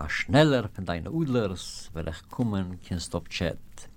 a schneller von deine Udlers, wenn ich kommen, kannst du